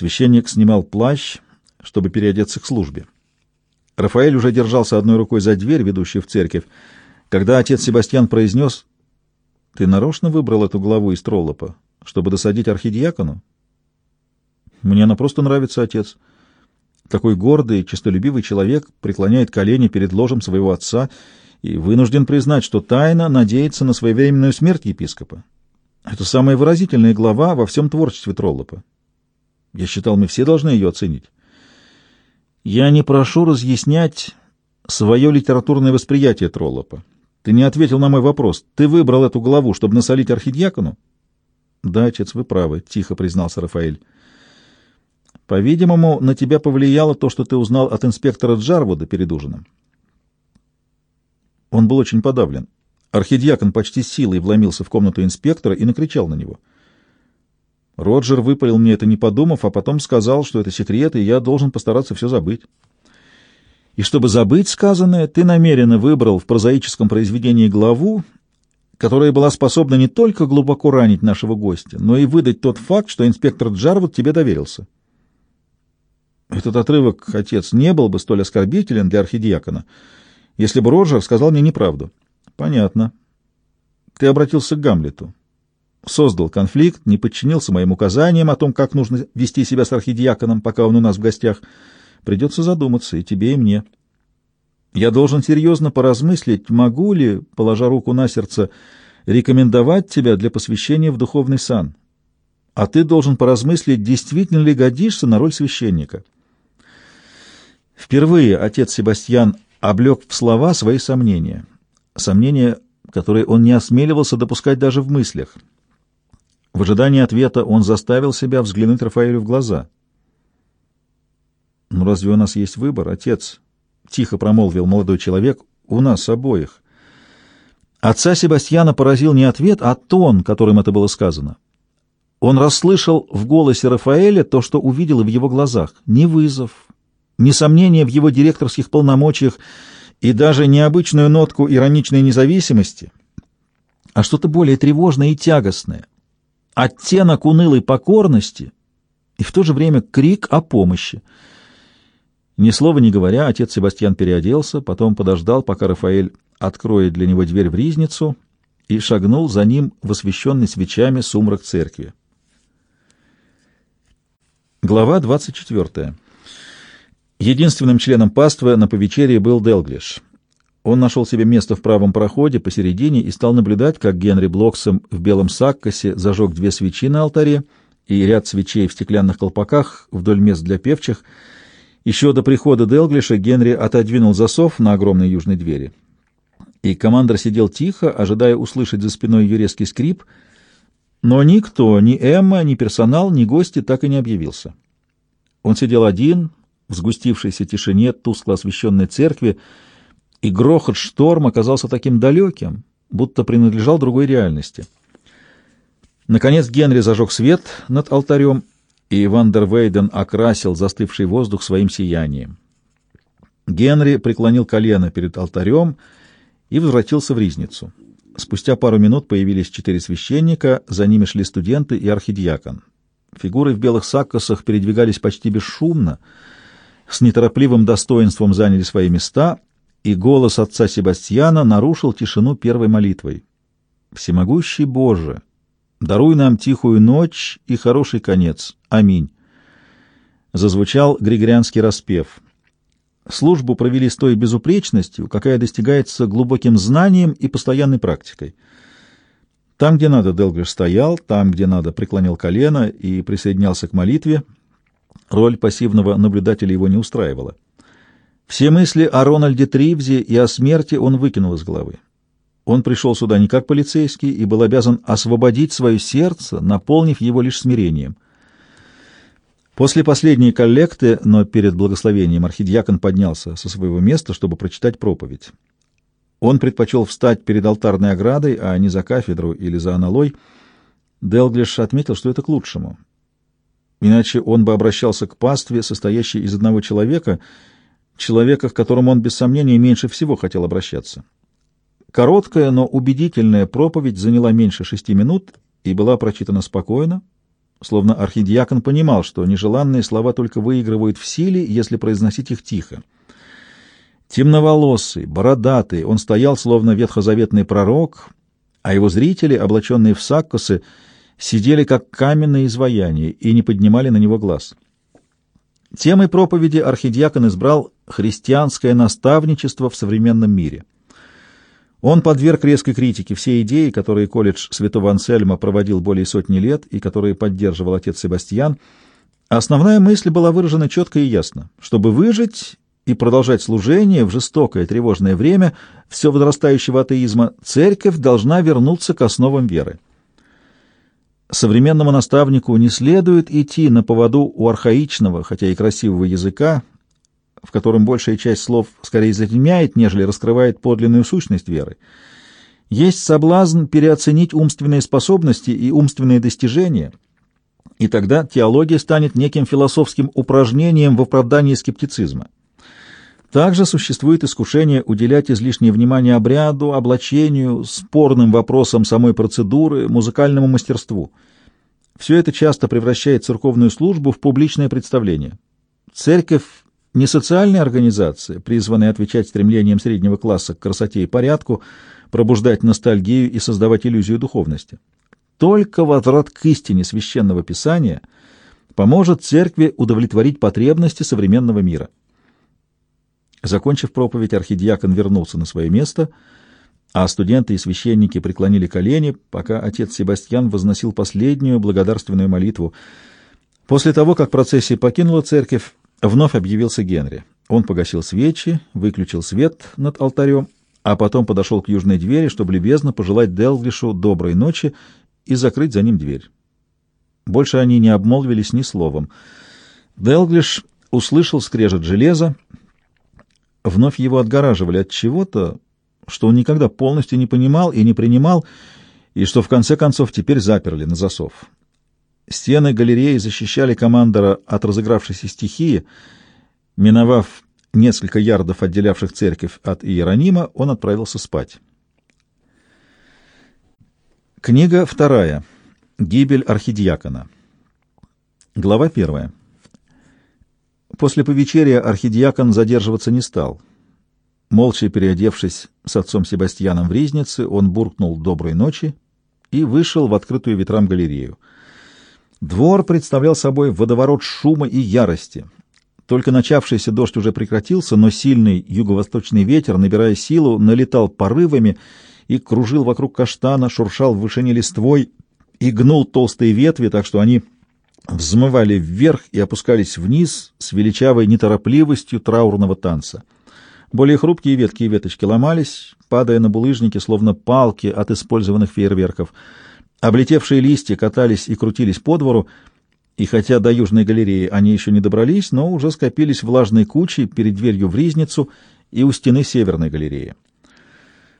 Священник снимал плащ, чтобы переодеться к службе. Рафаэль уже держался одной рукой за дверь, ведущую в церковь, когда отец Себастьян произнес, «Ты нарочно выбрал эту главу из Троллопа, чтобы досадить архидиакону?» «Мне она просто нравится, отец». Такой гордый, честолюбивый человек преклоняет колени перед ложем своего отца и вынужден признать, что тайно надеется на своевременную смерть епископа. Это самая выразительная глава во всем творчестве Троллопа. Я считал, мы все должны ее оценить. Я не прошу разъяснять свое литературное восприятие Троллопа. Ты не ответил на мой вопрос. Ты выбрал эту главу, чтобы насолить архидиакону? Да, отец, вы правы, — тихо признался Рафаэль. По-видимому, на тебя повлияло то, что ты узнал от инспектора Джарвуда перед ужином. Он был очень подавлен. Архидиакон почти силой вломился в комнату инспектора и накричал на него. Роджер выпалил мне это не подумав, а потом сказал, что это секрет, и я должен постараться все забыть. И чтобы забыть сказанное, ты намеренно выбрал в прозаическом произведении главу, которая была способна не только глубоко ранить нашего гостя, но и выдать тот факт, что инспектор Джарвуд тебе доверился. Этот отрывок, отец, не был бы столь оскорбителен для архидиакона, если бы Роджер сказал мне неправду. Понятно. Ты обратился к Гамлету. Создал конфликт, не подчинился моим указаниям о том, как нужно вести себя с архидиаконом, пока он у нас в гостях. Придется задуматься, и тебе, и мне. Я должен серьезно поразмыслить, могу ли, положа руку на сердце, рекомендовать тебя для посвящения в духовный сан. А ты должен поразмыслить, действительно ли годишься на роль священника. Впервые отец Себастьян облег в слова свои сомнения. Сомнения, которые он не осмеливался допускать даже в мыслях. В ожидании ответа он заставил себя взглянуть Рафаэлю в глаза. «Ну разве у нас есть выбор, отец?» — тихо промолвил молодой человек. «У нас обоих». Отца Себастьяна поразил не ответ, а тон, которым это было сказано. Он расслышал в голосе Рафаэля то, что увидел в его глазах. Не вызов, не сомнение в его директорских полномочиях и даже необычную нотку ироничной независимости, а что-то более тревожное и тягостное, оттенок унылой покорности и в то же время крик о помощи. Ни слова не говоря, отец Себастьян переоделся, потом подождал, пока Рафаэль откроет для него дверь в ризницу, и шагнул за ним в освещенный свечами сумрак церкви. Глава 24. Единственным членом паствы на повечерии был Делглиш. Он нашел себе место в правом проходе посередине и стал наблюдать, как Генри Блоксом в белом саккосе зажег две свечи на алтаре и ряд свечей в стеклянных колпаках вдоль мест для певчих — еще до прихода Делглиша Генри отодвинул засов на огромной южной двери, и командор сидел тихо, ожидая услышать за спиной ее резкий скрип, но никто, ни Эмма, ни персонал, ни гости так и не объявился. Он сидел один в сгустившейся тишине тускло освещенной церкви, и грохот шторма оказался таким далеким, будто принадлежал другой реальности. Наконец Генри зажег свет над алтарем и Вандер Вейден окрасил застывший воздух своим сиянием. Генри преклонил колено перед алтарем и возвратился в ризницу. Спустя пару минут появились четыре священника, за ними шли студенты и архидиакон. Фигуры в белых саккосах передвигались почти бесшумно, с неторопливым достоинством заняли свои места, и голос отца Себастьяна нарушил тишину первой молитвой. «Всемогущий Боже!» Даруй нам тихую ночь и хороший конец. Аминь. Зазвучал григорианский распев. Службу провели с той безупречностью, какая достигается глубоким знанием и постоянной практикой. Там, где надо, Делгриш стоял, там, где надо, преклонил колено и присоединялся к молитве. Роль пассивного наблюдателя его не устраивала. Все мысли о Рональде Тривзе и о смерти он выкинул из головы. Он пришел сюда не как полицейский и был обязан освободить свое сердце, наполнив его лишь смирением. После последней коллекты, но перед благословением, архидиакон поднялся со своего места, чтобы прочитать проповедь. Он предпочел встать перед алтарной оградой, а не за кафедру или за аналой. Делглиш отметил, что это к лучшему. Иначе он бы обращался к пастве, состоящей из одного человека, человека, к которому он без сомнения меньше всего хотел обращаться. Короткая, но убедительная проповедь заняла меньше шести минут и была прочитана спокойно, словно архидиакон понимал, что нежеланные слова только выигрывают в силе, если произносить их тихо. Темноволосый, бородатый, он стоял, словно ветхозаветный пророк, а его зрители, облаченные в саккосы, сидели как каменные изваяния и не поднимали на него глаз. Темой проповеди архидиакон избрал христианское наставничество в современном мире. Он подверг резкой критике все идеи, которые колледж святого Ансельма проводил более сотни лет и которые поддерживал отец Себастьян. Основная мысль была выражена четко и ясно. Чтобы выжить и продолжать служение в жестокое тревожное время все возрастающего атеизма, церковь должна вернуться к основам веры. Современному наставнику не следует идти на поводу у архаичного, хотя и красивого языка, в котором большая часть слов скорее затемняет, нежели раскрывает подлинную сущность веры. Есть соблазн переоценить умственные способности и умственные достижения, и тогда теология станет неким философским упражнением в оправдании скептицизма. Также существует искушение уделять излишнее внимание обряду, облачению, спорным вопросам самой процедуры, музыкальному мастерству. Все это часто превращает церковную службу в публичное представление. Церковь не социальная организация, призванная отвечать стремлениям среднего класса к красоте и порядку, пробуждать ностальгию и создавать иллюзию духовности. Только возврат к истине священного писания поможет церкви удовлетворить потребности современного мира. Закончив проповедь, архидиакон вернулся на свое место, а студенты и священники преклонили колени, пока отец Себастьян возносил последнюю благодарственную молитву. После того, как процессия покинула церковь, вновь объявился Генри. Он погасил свечи, выключил свет над алтарем, а потом подошел к южной двери, чтобы любезно пожелать Делглишу доброй ночи и закрыть за ним дверь. Больше они не обмолвились ни словом. Делглиш услышал скрежет железа, вновь его отгораживали от чего-то, что он никогда полностью не понимал и не принимал, и что в конце концов теперь заперли на засов. Стены галереи защищали командора от разыгравшейся стихии. Миновав несколько ярдов, отделявших церковь от Иеронима, он отправился спать. Книга вторая. Гибель архидиакона. Глава первая. После повечерия архидиакон задерживаться не стал. Молча переодевшись с отцом Себастьяном в ризнице, он буркнул «доброй ночи» и вышел в открытую ветрам галерею. Двор представлял собой водоворот шума и ярости. Только начавшийся дождь уже прекратился, но сильный юго-восточный ветер, набирая силу, налетал порывами и кружил вокруг каштана, шуршал в вышине листвой и гнул толстые ветви, так что они взмывали вверх и опускались вниз с величавой неторопливостью траурного танца. Более хрупкие ветки и веточки ломались, падая на булыжники, словно палки от использованных фейерверков. Облетевшие листья катались и крутились по двору, и хотя до Южной галереи они еще не добрались, но уже скопились влажной кучей перед дверью в Ризницу и у стены Северной галереи.